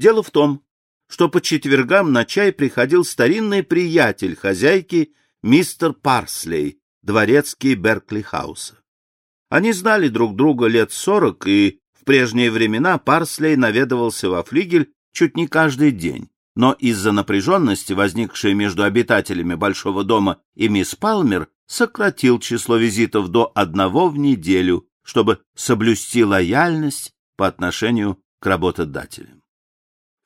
Дело в том, что по четвергам на чай приходил старинный приятель хозяйки мистер Парслей, дворецкий Беркли-хауса. Они знали друг друга лет сорок, и в прежние времена Парслей наведывался во флигель чуть не каждый день. Но из-за напряженности, возникшей между обитателями Большого дома и мисс Палмер, сократил число визитов до одного в неделю, чтобы соблюсти лояльность по отношению к работодателям.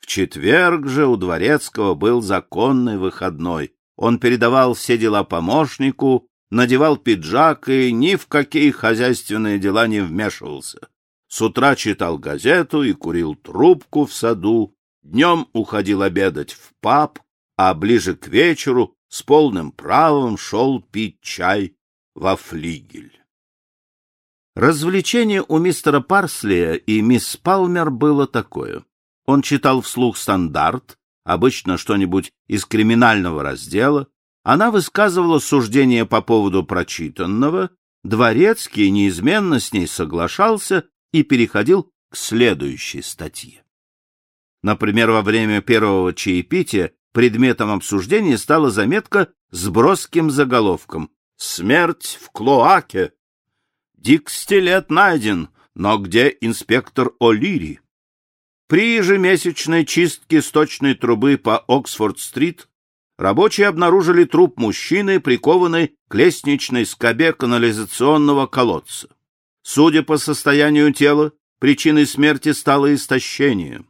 В четверг же у Дворецкого был законный выходной. Он передавал все дела помощнику, надевал пиджак и ни в какие хозяйственные дела не вмешивался. С утра читал газету и курил трубку в саду, днем уходил обедать в паб, а ближе к вечеру с полным правом шел пить чай во флигель. Развлечение у мистера Парслия и мисс Палмер было такое. Он читал вслух стандарт, обычно что-нибудь из криминального раздела, она высказывала суждение по поводу прочитанного, Дворецкий неизменно с ней соглашался и переходил к следующей статье. Например, во время первого чаепития предметом обсуждения стала заметка с броским заголовком «Смерть в клоаке». Дик Стилет найден, но где инспектор О'Лири? При ежемесячной чистке сточной трубы по Оксфорд-стрит рабочие обнаружили труп мужчины, прикованный к лестничной скобе канализационного колодца. Судя по состоянию тела, причиной смерти стало истощение.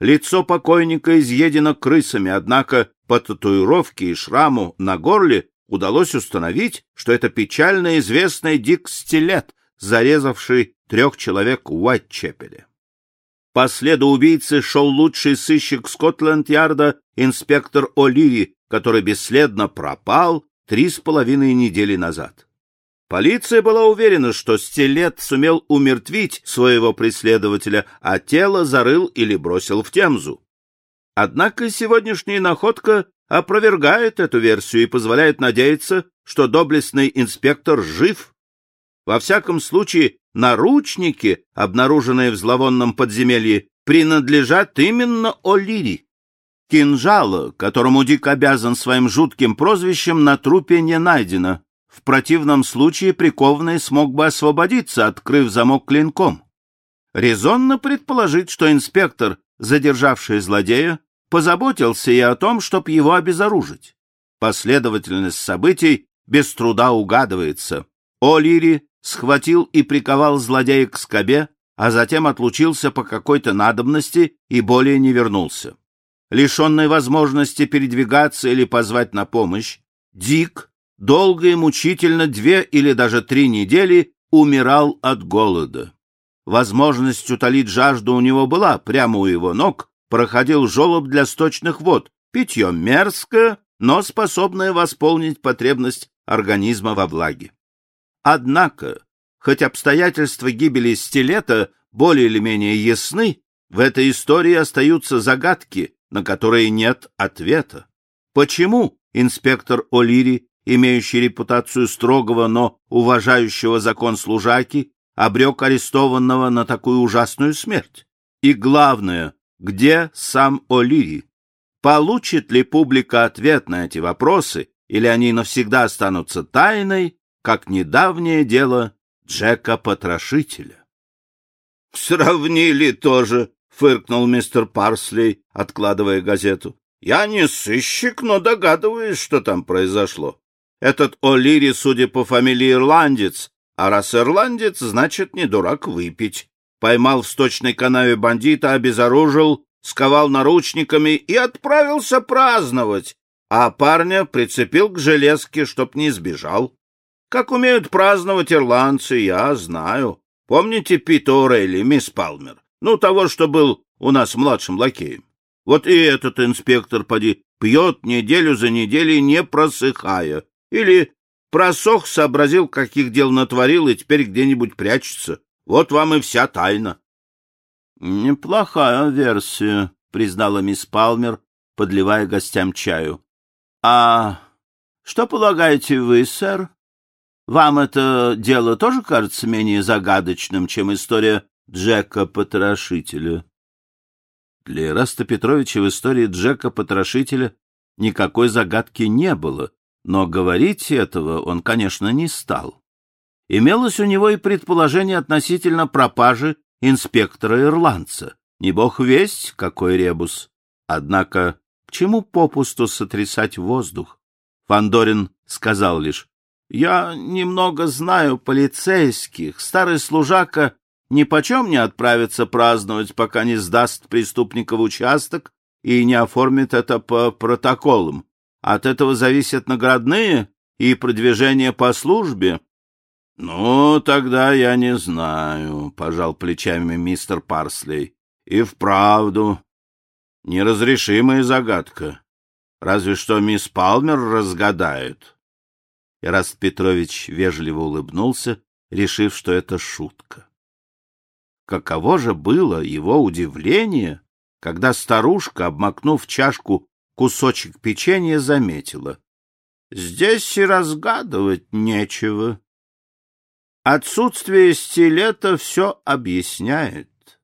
Лицо покойника изъедено крысами, однако по татуировке и шраму на горле удалось установить, что это печально известный Дик Стилет, зарезавший трех человек в Уайтчепеле. По следу убийцы шел лучший сыщик Скотланд-Ярда инспектор О'Лири, который бесследно пропал три с половиной недели назад. Полиция была уверена, что Стилет сумел умертвить своего преследователя, а тело зарыл или бросил в Темзу. Однако сегодняшняя находка опровергает эту версию и позволяет надеяться, что доблестный инспектор жив. Во всяком случае, наручники, обнаруженные в зловонном подземелье, принадлежат именно О'Лири. Кинжала, которому Дик обязан своим жутким прозвищем, на трупе не найдено. В противном случае прикованный смог бы освободиться, открыв замок клинком. Резонно предположить, что инспектор, задержавший злодея, позаботился и о том, чтобы его обезоружить. Последовательность событий без труда угадывается. О'Лири схватил и приковал злодея к скобе, а затем отлучился по какой-то надобности и более не вернулся. Лишенный возможности передвигаться или позвать на помощь, Дик долго и мучительно две или даже три недели умирал от голода. Возможность утолить жажду у него была, прямо у его ног проходил желоб для сточных вод, питье мерзкое, но способное восполнить потребность организма во влаге. Однако, хоть обстоятельства гибели стилета более или менее ясны, в этой истории остаются загадки, на которые нет ответа. Почему инспектор О'Лири имеющий репутацию строгого, но уважающего закон служаки, обрек арестованного на такую ужасную смерть? И главное, где сам О'Лири? Получит ли публика ответ на эти вопросы, или они навсегда останутся тайной, как недавнее дело Джека-потрошителя? — Сравнили тоже, — фыркнул мистер Парслей, откладывая газету. — Я не сыщик, но догадываюсь, что там произошло. Этот О'Лири, судя по фамилии, ирландец, а раз ирландец, значит, не дурак выпить. Поймал в сточной канаве бандита, обезоружил, сковал наручниками и отправился праздновать, а парня прицепил к железке, чтоб не сбежал. Как умеют праздновать ирландцы, я знаю. Помните Пита Орелли, мисс Палмер? Ну, того, что был у нас младшим лакеем. Вот и этот инспектор, поди, пьет неделю за неделей, не просыхая. Или просох, сообразил, каких дел натворил, и теперь где-нибудь прячется. Вот вам и вся тайна. — Неплохая версия, — признала мисс Палмер, подливая гостям чаю. — А что полагаете вы, сэр? Вам это дело тоже кажется менее загадочным, чем история Джека-потрошителя? Для Ираста Петровича в истории Джека Потрошителя никакой загадки не было, но говорить этого он, конечно, не стал. Имелось у него и предположение относительно пропажи инспектора-ирландца. Не бог весть, какой ребус. Однако к чему попусту сотрясать воздух? Фандорин сказал лишь, «Я немного знаю полицейских. Старый служака ни почем не отправится праздновать, пока не сдаст преступника в участок и не оформит это по протоколам. От этого зависят наградные и продвижение по службе. — Ну, тогда я не знаю, — пожал плечами мистер Парслей. — И вправду. Неразрешимая загадка. Разве что мисс Палмер разгадает. Ираст Петрович вежливо улыбнулся, решив, что это шутка. Каково же было его удивление, когда старушка, обмакнув чашку кусочек печенья, заметила. — Здесь и разгадывать нечего. Отсутствие стилета все объясняет.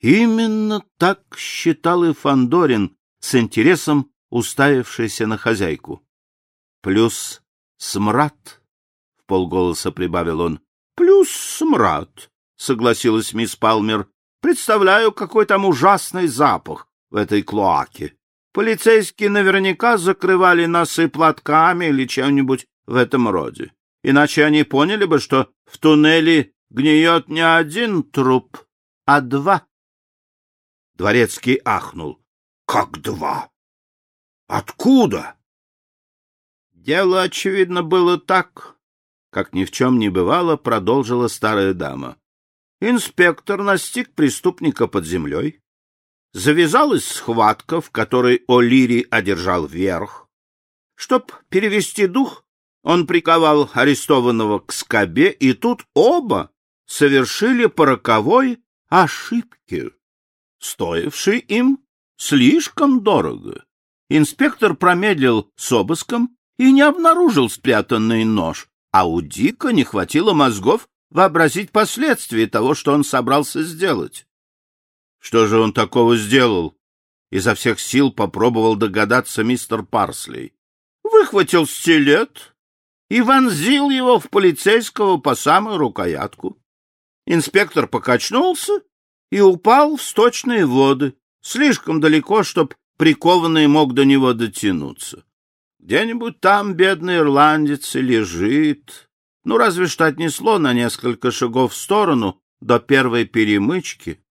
Именно так считал и Фандорин, с интересом уставившийся на хозяйку. Плюс смрад, — в полголоса прибавил он. — Плюс смрад, — согласилась мисс Палмер. — Представляю, какой там ужасный запах в этой клоаке. Полицейские наверняка закрывали носы платками или чем-нибудь в этом роде. Иначе они поняли бы, что в туннеле гниет не один труп, а два. Дворецкий ахнул. — Как два? Откуда? Дело, очевидно, было так, как ни в чем не бывало, продолжила старая дама. Инспектор настиг преступника под землей. Завязалась схватка, в которой О'Лири одержал верх. Чтоб перевести дух, он приковал арестованного к скобе, и тут оба совершили по роковой ошибке, стоившей им слишком дорого. Инспектор промедлил с обыском и не обнаружил спрятанный нож, а у Дика не хватило мозгов вообразить последствия того, что он собрался сделать. Что же он такого сделал? Изо всех сил попробовал догадаться мистер Парсли. Выхватил стилет, и вонзил его в полицейского по самую рукоятку. Инспектор покачнулся и упал в сточные воды, слишком далеко, чтоб прикованный мог до него дотянуться. Где-нибудь там бедный ирландец и лежит. Ну, разве что отнесло на несколько шагов в сторону до первой перемычки.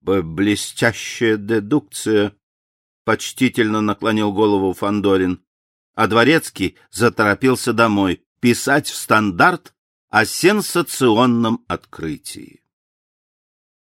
Блестящая дедукция, — почтительно наклонил голову Фандорин а Дворецкий заторопился домой писать в стандарт о сенсационном открытии.